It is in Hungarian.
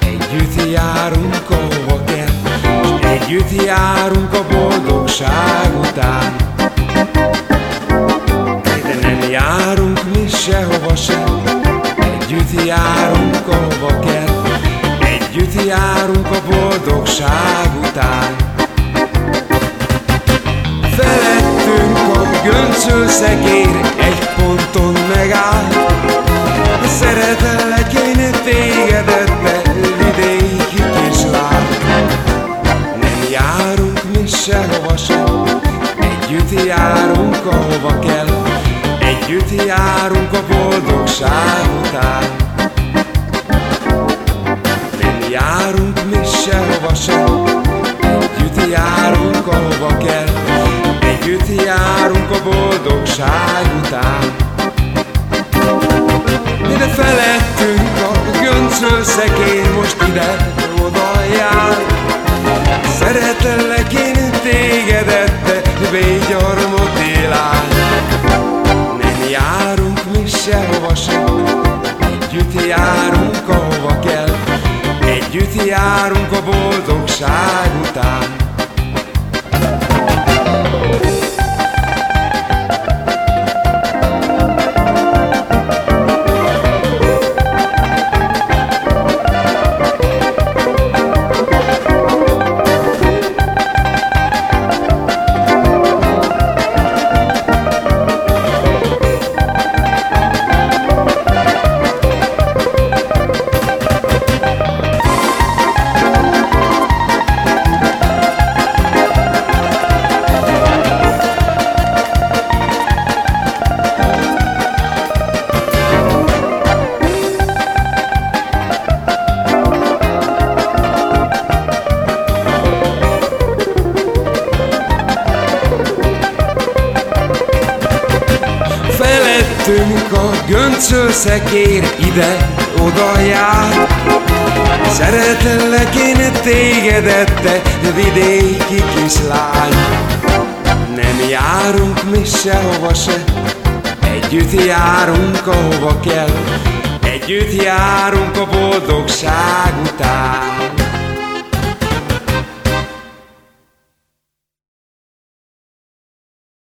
Együtt járunk, ahova kell S együtt járunk a boldogság után. De nem járunk mi sehova sem Együtt járunk, ahova kell Együtt járunk a boldogság után. Felettünk a göncöl szekér Egy ponton megáll. Szeretellek én mi sehova sem. Együtt járunk ahova kell. Együtt járunk a boldogság után. Nem járunk mi sehova sem. Együtt járunk ahova kell. Együtt járunk a boldogság után. De felettünk a göncöl szekér most ide-oda jár Szeretellek én tégedet, de végyarmot élány Nem járunk mi sehova sem Együtt járunk ahova kell. Együtt járunk a boldogság után Felettünk a göncöl szekér ide-oda jár. Szeretellek én tégedet, te vidéki kislány Nem járunk mi sehova se Együtt járunk ahova kell. Együtt járunk a boldogság